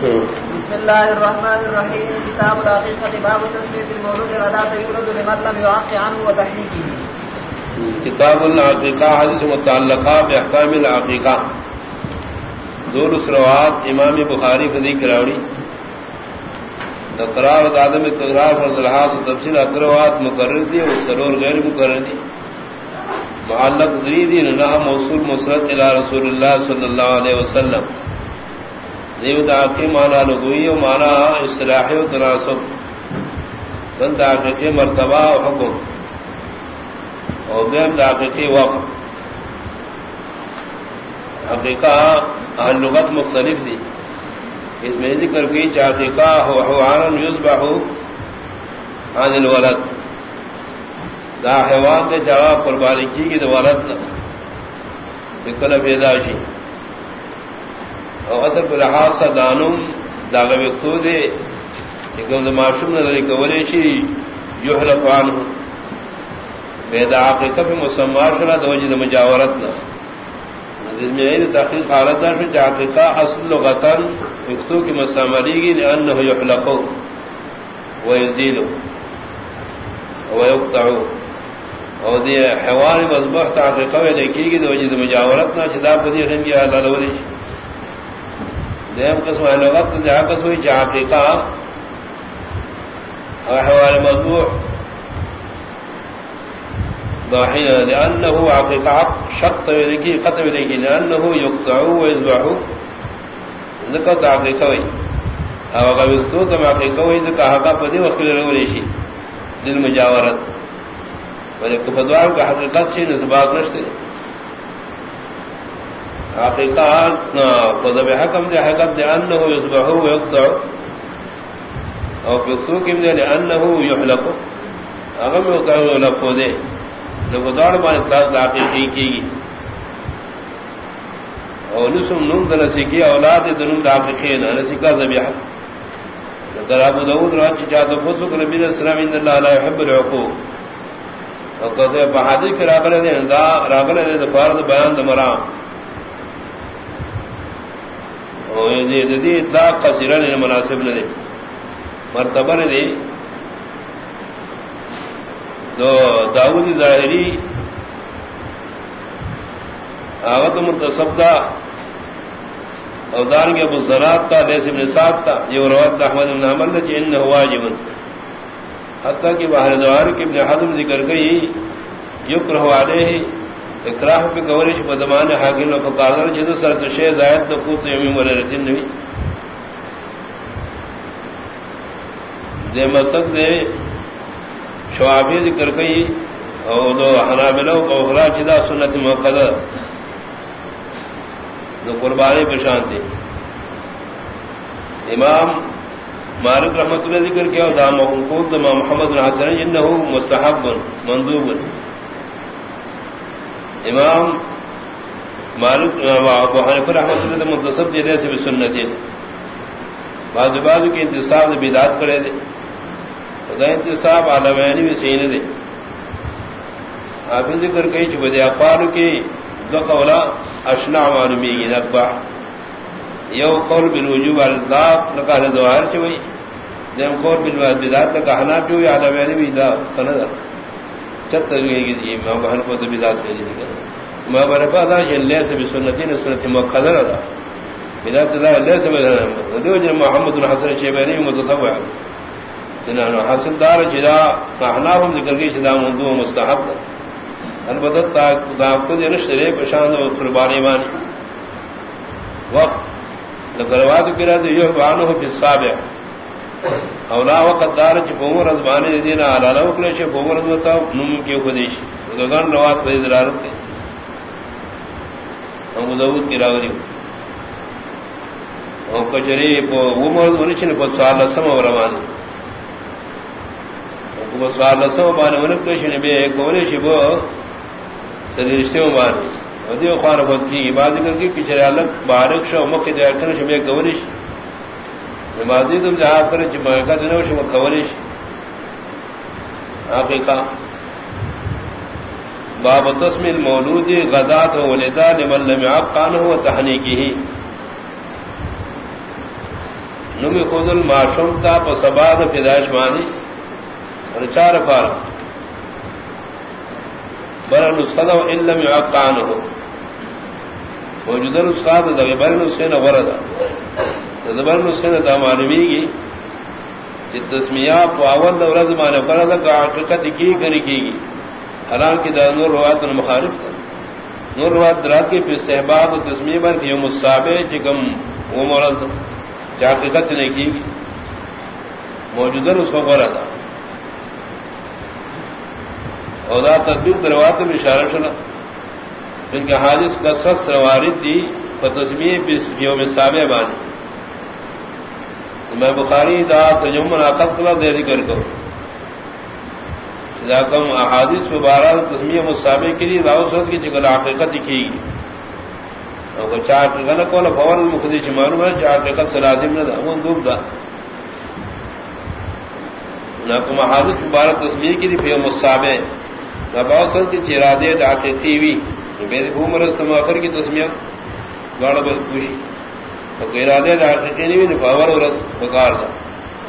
بسم الله الرحمن الرحيم كتاب العقيقة باب تسمية المولود الغداة يولد لمن لم يعق عنه وتحريكه کتاب العقیقہ حدیث متعلقہ بحکام العقیقہ دور سروات امام بخاری فدی کراوڑی۔ تقرار دادم تقرار فرض الحاظ تفصیل اقروات مقرر دی اور سرور غیر مقرر دی۔ معلق دری دی نہ موصول مسرت الى رسول اللہ صلی اللہ علیہ وسلم۔ دیو داقی مانا لگوئی و مانا اصلاحی و تناسب. سن داقی مرتبہ و حکم. اور بیم داقی وقت. حقیقہ اہل لغت مختلف دی. اس میں ذکر کی چاقیقہ ہو حوارن یوزبہ ہو عن الولد. دا حیوان دے جواب قربانی کی گی دو ولد نہ پیداشی اور اصل پر لحاظ سا دانم داغ وقتو دے لیکن دا معشوم نظری کولی چی یحلق عنہ۔ بیدا عقیقہ پی مسمار شنا دا وجد مجاورتنا نظر میں این تحقیق حالت دار شن چا عقیقہ اصل لغتاً وقتو کی مسامری گی لأنه یحلقو۔ ویزیلو ویقتعو اور دی حوار مذبح تا عقیقہ وی لیکی گی دا وجد مجاورتنا چا دا پدی خنگی آلہ لولی چی۔ دیم قسم ہے، لغت جہاں قسم ہوئی، جہاں حقیقہ۔ احوال مذبوح لأنه عقيقة شق طويلكي قطع لكي لأنه يقطعه ويزبعه ذكرت عقيقة وي او قبلتو تم عقيقة وي ذكا حقا پدي وقت لروليشي للمجاورت ولكن فدوار کا حقیقت شيء نسبات نشتے۔ حقیقات قدب حکم دے، حقیقت دے انہو یصبحو ویقضعو او فسوکم دے لئنہو یحلقو. اغم یقضعو لقو دے. لکو دار بان اطلاق دا حقیقی کی گی او نسم نم دا نسکی اولاد دنم دا حقیقی نا نسکا زبیحا لکر ابو داود رو اچھی چاہتا فتوک نبی صلی اللہ لا يحب العقوق او کہتے ہیں بحادث کے راگلے دے، دا راگلے دے دا فارد بیان دا مرام. اطلاق قصیرہ نے مناسب نہ دے مرتبہ نے دے تو داود ظاہری آغت منتصبدہ اودان کے ابو زرات تھا لیس ابن صاحب تھا یہ روایت احمد بن حمل نے جن ہوا جبن حتیٰ کہ باہر دوار کے ابن حدم ذکر گئی یکر ہوا علیہ اکراہ پہ گورش بدمان حاکم و فقادر جد سر تو شے زائد تو قوت یوم ولرتن نبی دے مستق دے شوابی ذکر کئی او دو حنابلو کو اخرا جدا سنت موقع دو قربانی پشان دے. امام مالک رحمت اللہ ذکر کیا دا محفوظ دا محمد الحسن انہو مستحب، مندوب. امام مالک ابو حنیفہ رحمۃ اللہ منتصب دینے سے بھی سنت ہے۔ بعض بعض کے انتصاب نے بدعت کرے دے۔ خدا انتصاب عالمانی بھی صحیح دے۔ آپ ذکر کئی چھ بدے اقوال کی دو قولا اشنا معلومی گی نقبہ۔ یو قول بالوجوب الاطلاق لقاہ ظواہر چوئی دیم قول بالوجوب بالبدعت لقاہ حنا چوئی عالمانی بھی دا سندہ چت گی جی ماں بہن کو تو بدات کے لیے جی۔ ماں بہن پادا اللہ سے بھی سنتی نے سنت مقدر ادا بدات اللہ اللہ سے دیو جن محمد الحسن شیبانی متطوع جنہاں حاصل دار جی جدا احناف ذکر کی جی جدا مندو مستحب۔ البتہ تا خدا کو دے نشرے پشان اور قربانی مانی۔ وقت لگروات کرا دے یہ بانو فی السابع۔ اولا وقت دار چ بومر ازبانی دینا علاوہ وکلے چ بومر ازتا نم کی خودیش. گگن روات پہ ضرورت ہے ہم داؤد کی راوری او کجری پو عمر ونچن پو سوال سم روان کو سوال لسم سم بانے ونکلے چ نبی کولی چ بو سلیشتے بانے ودیو خان خود کی. عبادت کر کی چرے الگ بارک شو مکہ دے کر چ بے گوریش نمازی تم جہاں کرے پر جمعہ دنوں سے مکورش حقیقہ، باب تسم المولود غدات ولدا لمن لم يعقان هو تحنی کی ہی۔ نمی خود الماشم تا پسباد پیدائش مانی اور چار فارا بر نسخہ دا علم یعقان ہو موجود نسخہ دا دا بر نسخہ نا وردا دا بر نسخہ نا معلومی گی کہ تسمیہ پاول دا ورز مانے وردا کا حقیقت کی کری کی گی حالانکہ دا نور روایت مخالف تھا نور روایت درات کے پھر صحباب و تسمیہ بر کی یوم الصابع چکم وہ مورد جا حقیقت نے کی گی موجودہ اس کو غور تھا اودا تدبیر دروات میں اشارہ شنا ان کے حادث کا سخت روارد دی بتسمی یوم سابع بانی میں بخاری دا تجمن عقد کلا دے ذکر کروں۔ کم احادث مبارہ تسمیہ مسابے کے لیے راوسرت کی جگہ حقیقت لکھی گی چار حقیقت کو فور مخدش معلوم ہے، چار حقیقت سے لازم نہ تھا، وہ ڈوب تھا نقم حادث مبارک تسمیہ کے لیے فی مسابے باوسر کی چرادے حقیقی ہوئی میری بھومرست مخر کی تسمیہ۔ گاڑ خوشی ارادے حقیقی نہیں ہوئی فور ورس بکار تھا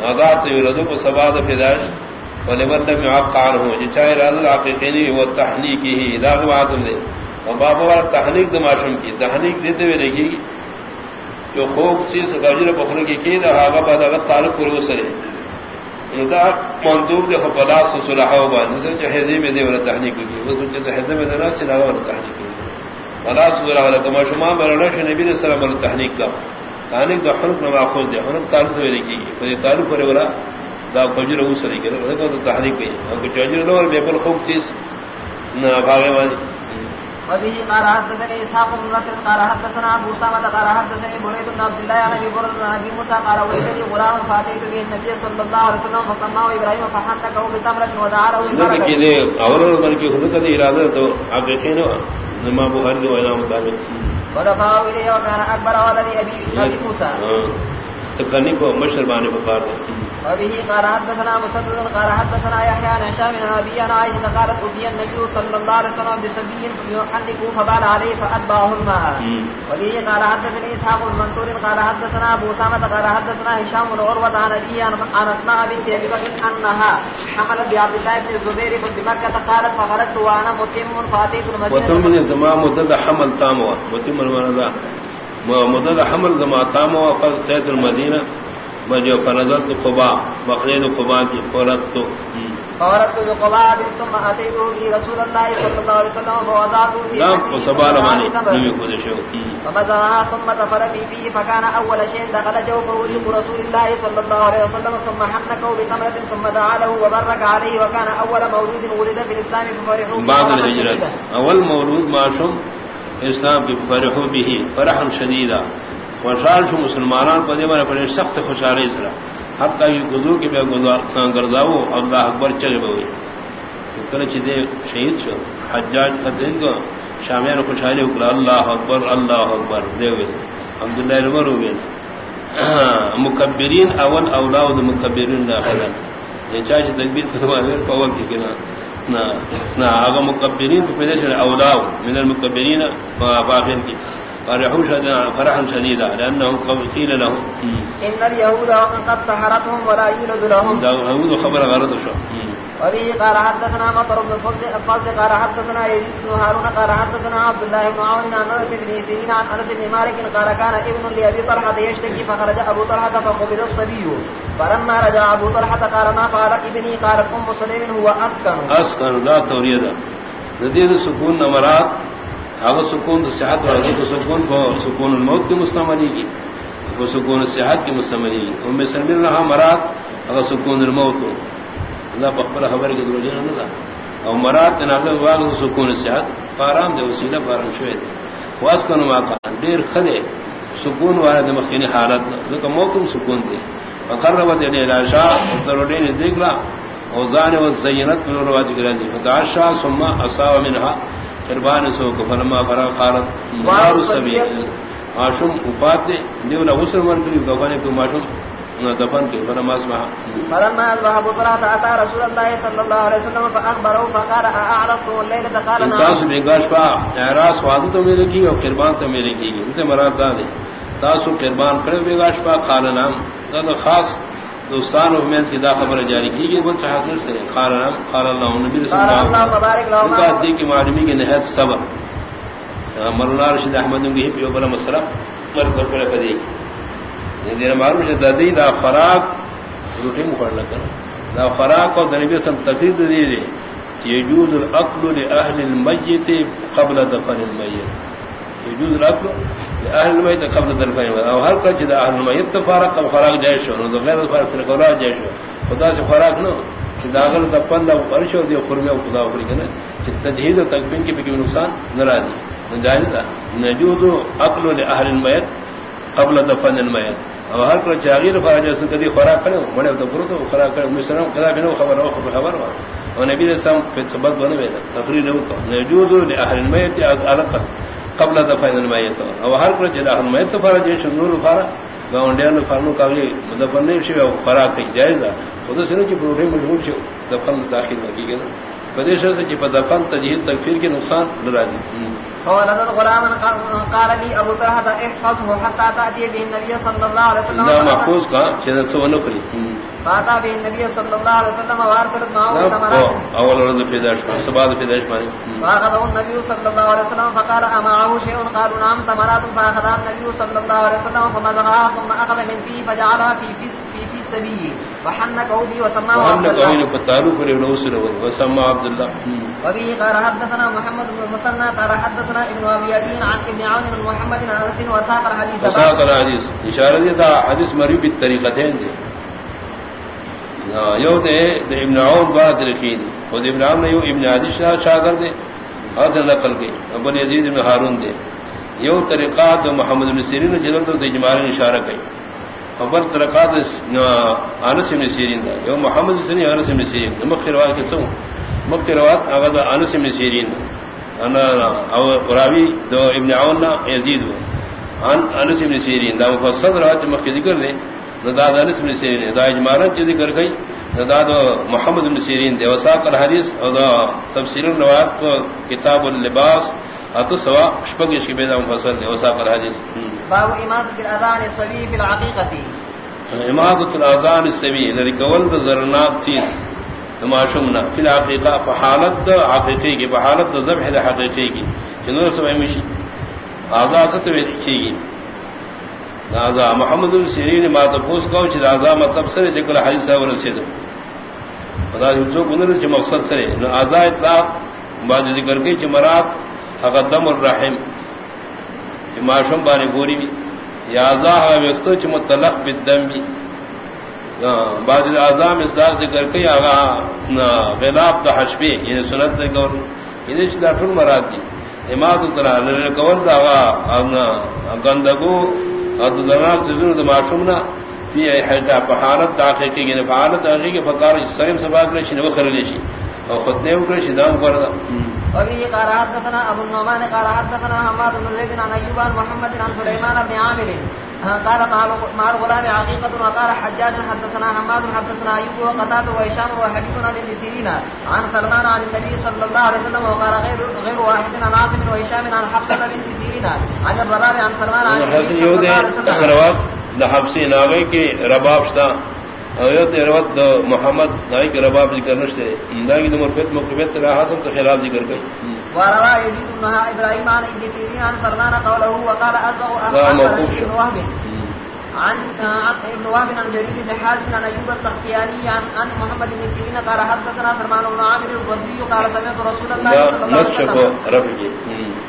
آداب تو ردو کو سباد فدائش ولمن لم يعقل ہو جو چاہے راز العقیقینی وہ تحنیک ہی داغ معاتم دے۔ اور بابا والا تحنیک دماشم کی، تحنیک دیتے ہوئے لکھی۔ جو خوب چیز غجر بخر کی کی رہا آگا بعد اگر تعلق پر سرے۔ یعنی دا مندوب دے خپلا سے صلحہ و بان نظر جو حیزی میں دے والا تحنیک کی وہ سوچے تو حیزی میں دینا سنا والا تحنیک کی فلا صلحہ والا، کما شما برنش نبی علیہ السلام والا تحنیک کا۔ تحنیک دا حنق نما خود دے حنق تعلق ہوئے لکھی. گی تعلق پر والا دا فجر او سری کرے. وہ تو تحریک اور کچھ اجر نو بے بل خوب چیز نہ بھاگے والی وبه قال حدثني اسحاق بن نصر قال حدثنا ابو سامه قال حدثني بريد بن عبد الله عن ابي برد عن ابي موسى قال ولدني غلام فاتيت به النبي صلى الله عليه وسلم فسماه ابراهيم فحنكه بتمره ودعا له ان كده اور من کی ارادہ تو حقیقی نو. نما بخاری دو انا مطابق۔ ودفعوا اليه وكان اكبر ولد ابي ابي موسى۔ تکنی کو مشربانی وبه قال حدثنا مسدد قال حدثنا يحيى عن هشام بن ابي انا عائشه قالت اتي النبي صلى الله عليه وسلم بسبي يحنك فبال عليه فاتبعه الماء وبه قال حدثني اسحاق بن منصور قال حدثنا ابو اسامه قال حدثنا هشام بن عروه عن ابي عن اسماء بنت ابي بكر انها حملت بعبد الله بن الزبير بمكه قالت فخرجت وانا متم فاتيت المدينه وتم زمان مدد حمل تاموا متم المرضى مدد حمل زمان تاموا فاتيت المدينه مجھے فنزلت قبا مخرج قبا کی فورت تو۔ فورت تو قبا ثم اتيته برسول الله صلى الله عليه وسلم فوضعته في نعم وسبال معنی نبی کو دشو فمزا ثم تفر في فيه فكان اول شيء دخل جوفه رزق رسول الله صلى الله عليه وسلم ثم حنكه بتمرة ثم دعا له وبرك عليه وكان اول مولود ولد في الاسلام ففرحوا بعد الهجرة اول مولود معشوم اسلام کی فرحوا به فرحا شديدا خوشحال شو مسلمانان پدے مارے بڑے سخت خوشحالی سرا. حتیٰ کہ گزو کے بے گرداؤ، اللہ اکبر چلے بوئی کرے چدے شہید شو. حجاج قدین کو شامیان خوشحالی اکرا اللہ اکبر اللہ اکبر، دے ہوئے الحمدللہ رمر ہوئے مکبرین اول اولاد مکبرین داخلا یہ چاہے تکبیر فتوہ پاول کی کنا نہ آگا مکبرین تو پیدے سے اولاد، من المکبرین باخر کی. فرحا شديدا لأنهم قيل لهم إن اليهود قد سحرتهم ولا يولد لهم. اليهود خبر غرض شو؟ وبه قال حدثنا مطر بن الفضل قال حدثنا يزيد بن هارون قال حدثنا عبد الله بن عون عن انس بن سيرين عن انس بن مالك قال كان ابن لابي طلحه يشتكي فخرج ابو طلحه فقبض الصبي. فلما رجع ابو طلحه قال ما قال ابني؟ قالت ام سليم هو اسكن اسكن لا توريدا. نديد سكون نمرات. اگر سکون تو صحت والے تو سکون کو سکون الموت کی مستمری کی وہ سکون صحت کی مستمری کی ان میں سرمل رہا مراد اگر سکون الموت. ہو اللہ بخبر خبر کے دروجہ نہ تھا اور مراد ناگل واگ سکون صحت پارام دے وسیلہ پارام شوے تھے واس کا نما کا دیر خدے سکون والا دمخینی حالت نہ موتم سکون دے فخر رب دے لاشا نے دیکھ لا اوزان و زینت من رواج کرا دی فداشا ثم اصاب منها. قربان سو کو فلما فرا قالت مار سبی معشوم اپات دے دیو نہ غسل من کری گوانے کو معشوم نہ دفن کے فلما اسمع فلما اصبح ابو طلحه اتى رسول الله صلى الله عليه وسلم فاخبره فقال اعرضت الليله قال نعم. تاس بیگاش پا اعراض وعدہ تو میرے کی اور قربان تو میرے کی انتے مراد دا دے تاسو قربان کرے بیگاش پا قال نعم. خاص دوستان اور محنت کی دا خبر جاری کی گئی بلکہ حاصل سے خال خال اللہ نبی رسول اللہ دی کی معلومی کی نہایت صبر. مولانا رشید احمد پیو بلا مسئلہ پر کر پڑے پدی دین معلوم ہے ددی دا فراق روٹی مکھڑ لگا دا فراق اور نبی سم تفسیر دی دی یجوز العقل لاهل المیت قبل دفن المیت یجوز العقل لاهل المیت قبل دفن او ہر کچھ دا اهل المیت فارق او فراق جائز ہو نو غیر فراق سے کولا جائز ہو خدا سے فراق نو. کہ داخل دفن دا ورشو دی فرمے او خدا اوپر کنا کہ تجہیز و تکبین کی بھی نقصان ناراضی. جائز دا. نجوز عقل لاهل المیت قبل دفن المیت. اور ہر کوئی چاغیر فراج کدی خوراک کرے بڑے تو پورو تو خوراک کرے مسلم کدا بھی نو خبر ہو، خبر ہوا اور نبی نے سم پھر سبق بنے وے تقریر نو تو. نجوز لاهل المیت علق قبل دفن المیت اور ہر کوئی جدا المیت فراج شنور فرا گاونڈیاں فرنو کاغی مدفن نہیں شی خوراک کی جائز ہے خود سے نہیں پروٹین مجبور چھو دفن داخل کی گنا بدیش سے کہ دفن تجہیز تکفیر کے نقصان ناراضی فولد الغلام قال لي ابو طلحه احفظه حتى تاتي به النبي صلى الله عليه وسلم. لا محفوظ کا چنت سو فاتا به النبي صلى الله عليه وسلم معه ثمرات اول ورد سباد داش مانی فاخذه النبي صلى الله عليه وسلم فقال امعه شيء؟ قالوا نعم ثمرات فاخذها النبي صلى الله عليه وسلم فمضغها ثم اخذ من فيه فجعلها في في في, في سبيه وحنك اودي وسماه عبد الله. وحنك اودي فتالو فريو نوسر وسماه عبد الله. وبه قال حدثنا محمد بن المثنى قال حدثنا ابن ابي يدين عن ابن عون بن محمد بن انس وساق الحديث. وساق الحديث. اشاره دي دا حديث مريب بالطريقتين دي. یو دے ابن عون بات رکھی خود ابن عون یو ابن عادی شاہ شاگر دے حضر نقل کی. ابن یزید ابن ہارون دے یو طریقات محمد بن سیرین تو جمال اشارہ کی. خبر طریقات انس ابن سیرین دا. یو محمد بن سیرین انس ابن سیرین مخیر روایت کے سو مخیر روایت اگر انس ابن سیرین انا او راوی دو ابن عون نا یزید ان انس ابن سیرین دا. مفصل روایت مخیر ذکر دے نداد انس بن سیرین دا اجمالا چیز کر گئی نداد محمد بن سیرین دے وساق الحدیث اور تفسیر الروایت کو کتاب اللباس. اتو سوا شپگ اس کی بیدا مفصل دے وساق الحدیث باب امادت الاذان الصبی فی العقیقتی. امادت الاذان الصبی لری کول دا زرناک چیز معشومنا فی العقیقہ فحالت عقیقی کی فحالت ذبح دا حقیقی کی جنور سمائے مشی آزاد ستوی کی نازا محمد السرین ما تفوس کو چھ نازا مطلب سر جکل حدیث ہے ورسید خدا جو گنر چھ مقصد سرے نو ازا اطلاق بعد ذکر کی چھ مراد حقدم الرحم. ما بانی گوری بھی یا ازا ہے وقتو چھ متلق بالدم بھی بعد اعظام اصلاح ذکر کی آغا غلاف دا حشبی یعنی سنت دے گور یہ چھ دا ٹھل مراد دی اماد ترا لے دا آغا گندگو اور درناک سے ضرور معشومنا فی حقیقہ پہارت داخل کی گئی یعنی فعالت آگے کے فقار سرم سباق نے شنو کر لیشی اور خود نے اوپر شدام کر دا وبه قال حدثنا ابو النعمان قال حدثنا حماد بن زيد عن ايوب عن محمد عن سليمان بن عامر. قال مع الغلام عقيقة وقال حجاج حدثنا حماد حدثنا ايوب وقتاد وهشام وحبيب عن ابن سيرين عن سلمان عن النبي صلى الله عليه وسلم وقال غير غير واحد عن عاصم وهشام عن حفصة بنت سيرين عن الرباب عن سلمان عن النبي صلى الله عليه وسلم. حفصی ناغے کے رباب شتا. روت محمد نائی کے رباب ذکر نشتے نائی کی مرفت مقبت رہا حسن تو خلاف ذکر گئی وروا يزيد بن ابراهيم عن ابن سيرين عن سلمان قوله وقال ازغ ابن وهب. عن ابن وهب عن جرير بن حازم عن ايوب السختياني عن محمد بن سيرين قال حدثنا سلمان بن عامر الضبي قال سمعت رسول الله صلى الله عليه وسلم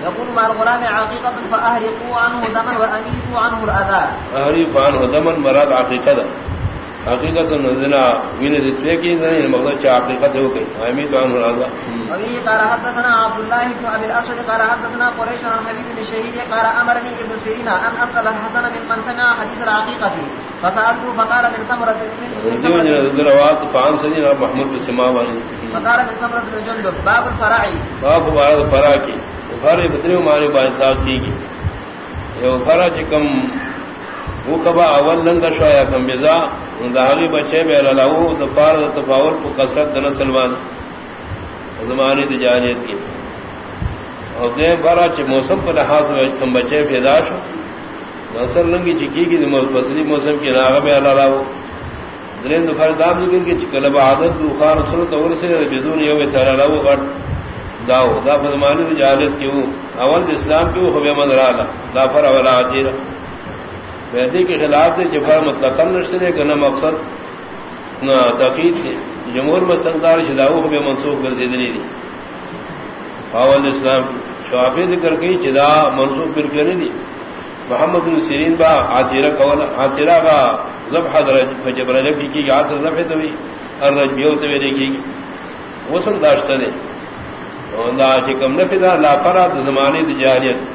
يقول مع الغلام عقيقة فأهرقوا عنه دما وأميتوا عنه الأذى. أهرقوا عنه دما مراد عقيقة حقیقت نزنا وین ذکر کی نہیں مقصد چا حقیقت ہو گئی۔ امی تو انہوں نے ابھی قال حدثنا عبد الله بن ابي الاسود قال حدثنا قريش عن حبيب بن شهيد قال امرني ابن سيرين ان اسال الحسن من من سمع حديث العقيقه فسالته فقال من سمره من دروات فان سيدنا محمود بن سماوان فقال من سمره بن جندب۔ باب الفرع باب باب الفرع کی۔ فرع بدریو معنی بات صاحب کی یہ فرع کم وہ کبا اول لنگ شایا کم بزا دہاغی بچے بے للاو دفار تفاول کو کثرت دن سلمان زمانی تجاریت کی اور دے بارا چ موسم پر لحاظ میں کم بچے پیداش ہو اثر لنگی چکی کی فصلی موسم کی راغ میں اللہ راو درین دفار دام ذکر کی چکلب عادت دو خان سنت اول سے بدون یو تر راو غٹ داو دا فرمانی دی جہالت کیوں اول اسلام کیوں ہو من رالا لا فر ولا عتیر وحدی کے خلاف دے جفر متقن مطلب نشتے کہ نہ مقصد، نہ تقید تھے جمہور مستقدار شداو ہو منسوخ کر دی اول اسلام شوافی ذکر کی چدا منسوخ کر کے نہیں دی محمد السرین با آتیرہ قول آتیرہ با ذبح درج، جب رجب کی کی آتر ذبح تو ہر رجب یہ ہوتے ہوئے دیکھی گی وہ سن داشتہ دے۔ دا چکم نفدہ لا فراد زمانی دی جاہلیت۔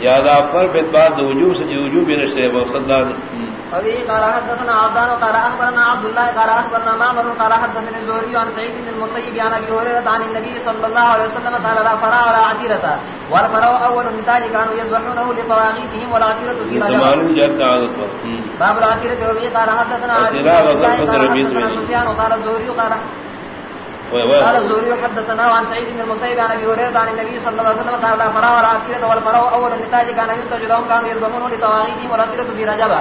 یاد آپ پر پھر بعد وجوب سے وجوب نشتے مقصد دا قال حدثنا عبدان قال اخبرنا عبد الله قال اخبرنا معمر قال حدثنا الزهري عن سعيد بن المسيب عن ابي هريره عن النبي صلى الله عليه وسلم قال لا فرع ولا والفرع اول النتاج كانوا يذبحونه لطواغيتهم في باب قال حدثنا سفيان الزهري قال قال الزهري حدثنا عن سعيد بن المسيب عن ابي هريره عن النبي صلى الله عليه وسلم قال لا فراء ولا عتيره اول النتاج كان ينتج لهم، كانوا يذبحون لطواغيتهم والعتيره في رجل